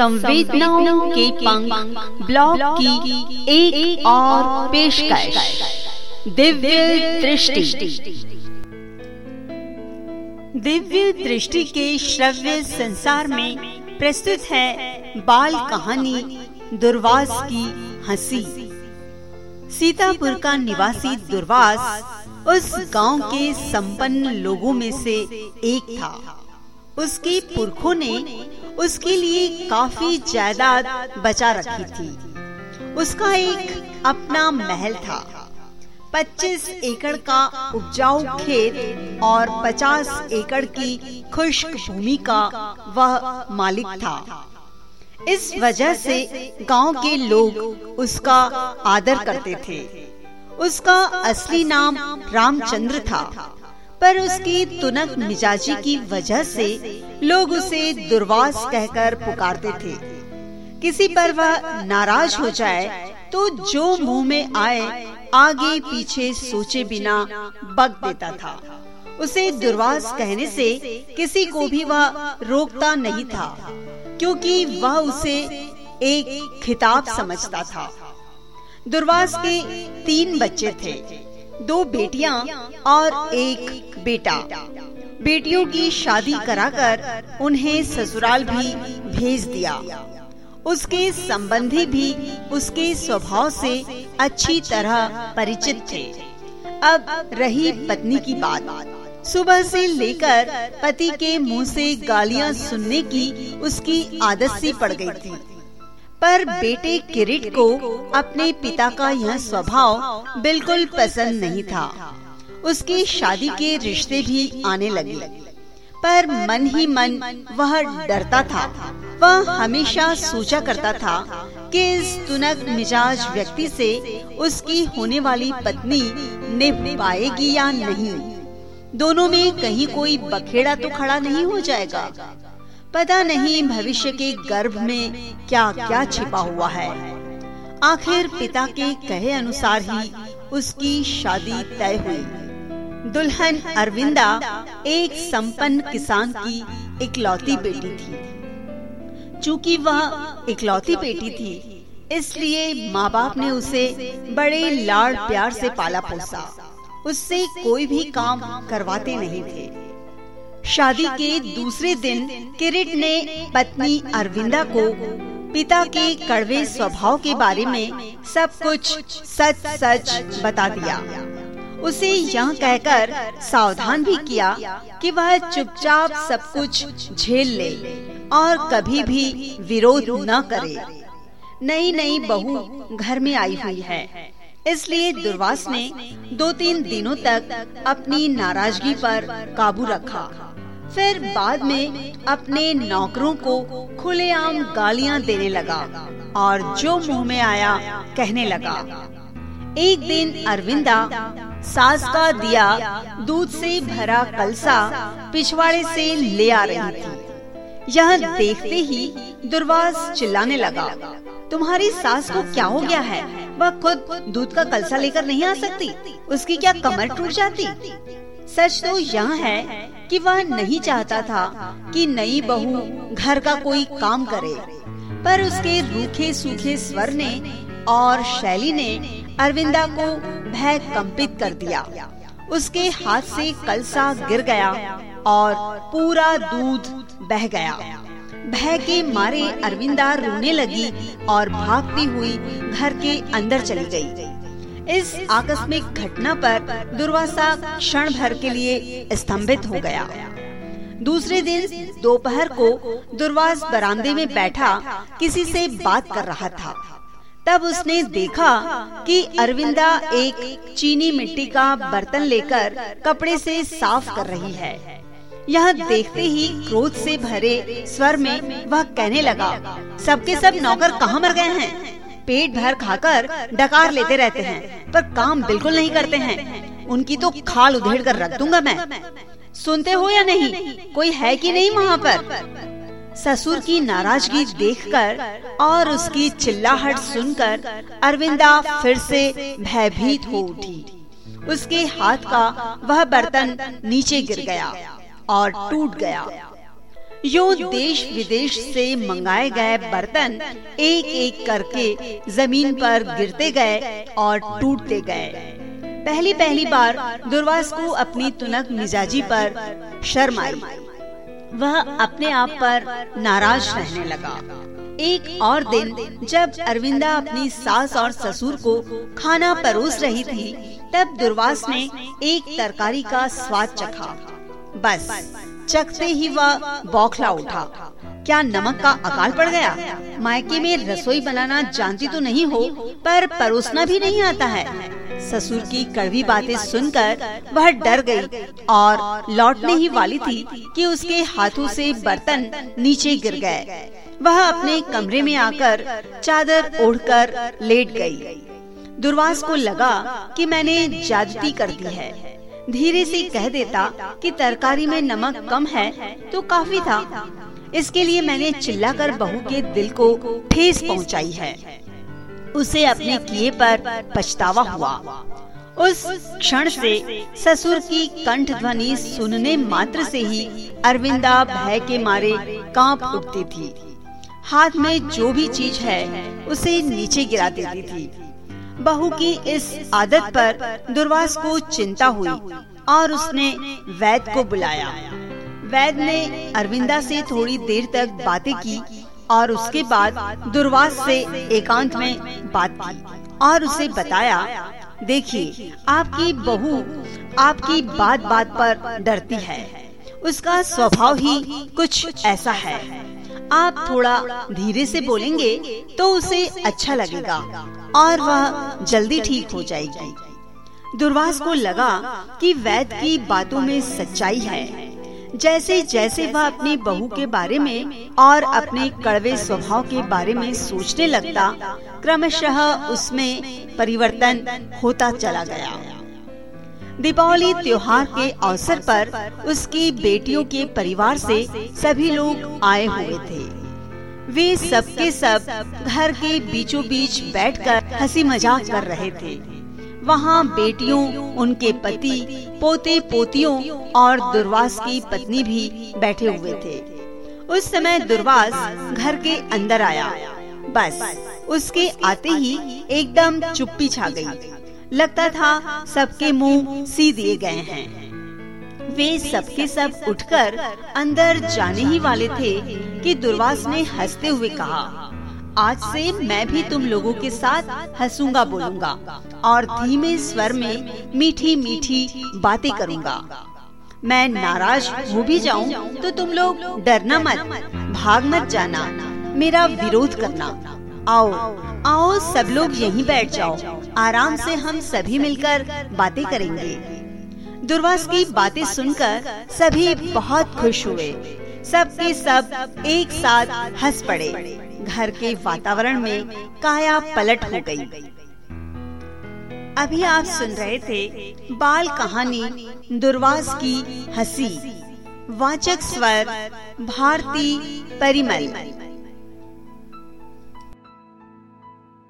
संवेदनाओं के पंख ब्लॉग की एक, एक और पेशकश। दिव्य दृष्टि। दिव्य दृष्टि के श्रव्य संसार में प्रस्तुत है बाल कहानी दुर्वास की हँसी। सीतापुर का निवासी दुर्वास उस गाँव के संपन्न लोगों में से एक था। उसके पुरखों ने उसके लिए काफ़ी जायदाद बचा रखी थी। उसका एक अपना महल था। 25 एकड़ का उपजाऊ खेत और 50 एकड़ की खुश्क भूमि का वह मालिक था। इस वजह से गाँव के लोग उसका आदर करते थे। उसका असली नाम रामचंद्र था। पर उसकी तुनक मिजाजी की वजह से लोग उसे दुर्वास कहकर पुकारते थे। किसी पर वह नाराज़ हो जाए तो जो मुँह में आए, आगे पीछे सोचे बिना बग देता था। उसे दुर्वास कहने से किसी को भी वह रोकता नहीं था, क्योंकि वह उसे एक खिताब समझता था। दुर्वास के तीन बच्चे थे, दो बेटियाँ और एक बेटा। बेटियों की शादी कराकर उन्हें ससुराल भी भेज दिया। उसके संबंधी भी उसके स्वभाव से अच्छी तरह परिचित थे। अब रही पत्नी की बात। सुबह से लेकर पति के मुँह से गालियाँ सुनने की उसकी आदत सी पड़ गई थी। पर बेटे किरीट को अपने पिता का यह स्वभाव बिल्कुल पसंद नहीं था। उसकी शादी के रिश्ते भी आने लगे। पर मन ही मन वह डरता था। वह हमेशा सोचा करता था कि इस तुनक मिजाज व्यक्ति से उसकी होने वाली पत्नी निभ पाएगी या नहीं। दोनों में कहीं कोई बखेड़ा तो खड़ा नहीं हो जाएगा। पता नहीं भविष्य के गर्भ में क्या क्या छिपा हुआ है। आखिर पिता के कहे अनुसार ही उसकी शादी तय हुई। दुल्हन अरविंदा, एक संपन्न किसान की इकलौती बेटी थी। चूँकि वह इकलौती बेटी थी, इसलिए माँ बाप ने उसे बड़े लाड़ प्यार से पाला पोसा। उससे कोई भी काम करवाते नहीं थे। शादी के दूसरे दिन किरिट ने पत्नी अरविंदा को पिता के कड़वे स्वभाव के बारे में सब कुछ सच सच बता दिया। उसे यह कहकर सावधान भी किया कि वह चुपचाप सब कुछ झेल ले और कभी भी विरोध न करे। नई नई बहू घर में आई हुई है। इसलिए दुर्वास ने दो तीन दिनों तक अपनी नाराज़गी पर काबू रखा। फिर बाद में अपने नौकरों को खुलेआम गालियाँ देने लगा और जो मुँह में आया कहने लगा। एक दिन अरविंदा सास का दिया, दूध से भरा कलसा पिछवाड़े से ले आ रही थी। यह देखते ही दुर्वास चिल्लाने लगा, तुम्हारी सास को क्या हो गया है? वह खुद दूध का कलसा लेकर नहीं आ सकती? उसकी क्या कमर टूट जाती? सच तो यह है कि वह नहीं चाहता था कि नई बहू घर का कोई काम करे, पर उसके रूखे सूखे स्वर ने और शैली ने अरविंदा को भय कंपित कर दिया। उसके हाथ से कलसा गिर गया और पूरा दूध बह गया। भय के मारे अरविंदा रोने लगी और भागती हुई घर के अंदर चली गई। इस आकस्मिक घटना पर दुर्वासा क्षण भर के लिए स्तंभित हो गया। दूसरे दिन दोपहर को दुर्वास बरामदे में बैठा किसी से बात कर रहा था। तब उसने देखा कि अरविंदा एक चीनी मिट्टी का बर्तन लेकर कपड़े से साफ़ कर रही है। यह देखते ही क्रोध से भरे स्वर में वह कहने लगा, सबके सब नौकर कहाँ मर गए हैं? पेट भर खाकर डकार लेते रहते हैं, पर काम बिल्कुल नहीं करते हैं। उनकी तो खाल उधेड़ कर रख दूँगा मैं। सुनते हो या नहीं? कोई है कि नहीं वहाँ पर? ससुर की नाराज़गी देखकर और उसकी चिल्लाहट सुनकर अरविंदा फिर से भयभीत हो उठी। उसके हाथ का वह बर्तन नीचे गिर गया और टूट गया। यो देश विदेश से मंगाए गए बर्तन एक एक करके ज़मीन पर गिरते गए और टूटते गए। पहली पहली बार दुर्वास को अपनी तुनक मिजाजी पर शर्म आई। वह अपने आप पर नाराज़ रहने लगा। एक और दिन, जब अरविंदा अपनी सास और ससुर को खाना परोस रही थी, तब दुर्वास ने एक तरकारी का स्वाद चखा। बस, चखते ही वह बौखला उठा। क्या नमक का अकाल पड़ गया? मायके में रसोई बनाना जानती तो नहीं हो, पर परोसना भी नहीं आता है। ससुर की कड़वी बातें सुनकर वह डर गई और लौटने ही वाली थी कि उसके हाथों से बर्तन नीचे गिर गए। वह अपने कमरे में आकर चादर ओढ़कर लेट गई। दुर्वास को लगा कि मैंने जादती कर दी है। धीरे से कह देता कि तरकारी में नमक कम है तो काफ़ी था। इसके लिए मैंने चिल्लाकर बहू के दिल को ठेस पहुंचाई है। उसे अपने किए पर पछतावा हुआ। उस क्षण से ससुर की कंठ ध्वनि सुनने मात्र से ही अरविंदा भय के मारे काँप उठती थी। हाथ में जो भी चीज़ है, उसे नीचे गिरा देती थी। बहू की इस आदत पर दुर्वास को चिंता हुई और उसने वैद को बुलाया। वैद ने अरविंदा से थोड़ी देर तक बातें की और उसके बाद दुर्वास से एकांत में बात की और उसे बताया, देखिए, आपकी बहू आपकी बात बात पर डरती है। उसका स्वभाव ही कुछ ऐसा है। आप थोड़ा धीरे से बोलेंगे तो उसे अच्छा लगेगा और वह जल्दी ठीक हो जाएगी। दुर्वास को लगा कि वैद की बातों में सच्चाई है। जैसे जैसे वह अपनी बहू के बारे में और अपने कड़वे स्वभाव के बारे में सोचने लगता, क्रमशः उसमें परिवर्तन होता चला गया। दीपावली त्योहार के अवसर पर उसकी बेटियों के परिवार से सभी लोग आए हुए थे। वे सबके सब घर के बीचों बीच बैठकर हँसी मज़ाक कर रहे थे। वहाँ बेटियों, उनके पति पोते पोतियों और दुर्वास की पत्नी भी बैठे हुए थे। उस समय दुर्वास घर के अंदर आया। बस, उसके आते ही एकदम चुप्पी छा गई। लगता था सबके मुँह सी दिए गए हैं। वे सबके सब उठकर अंदर जाने ही वाले थे कि दुर्वास ने हँसते हुए कहा आज से मैं भी तुम लोगों के साथ हंसूँगा बोलूँगा और धीमे स्वर में मीठी मीठी बातें करूँगा। मैं नाराज़ हो भी जाऊँ तो तुम लोग डरना मत, भाग मत जाना, मेरा विरोध करना। आओ आओ सब लोग यहीं बैठ जाओ, आराम से हम सभी मिलकर बातें करेंगे। दुर्वास की बातें सुनकर सभी बहुत खुश हुए। सबके सब एक साथ हंस पड़े। घर के वातावरण में काया पलट हो गई। अभी आप सुन रहे थे बाल कहानी दुर्वास की हसी वाचक स्वर, भारती परिमल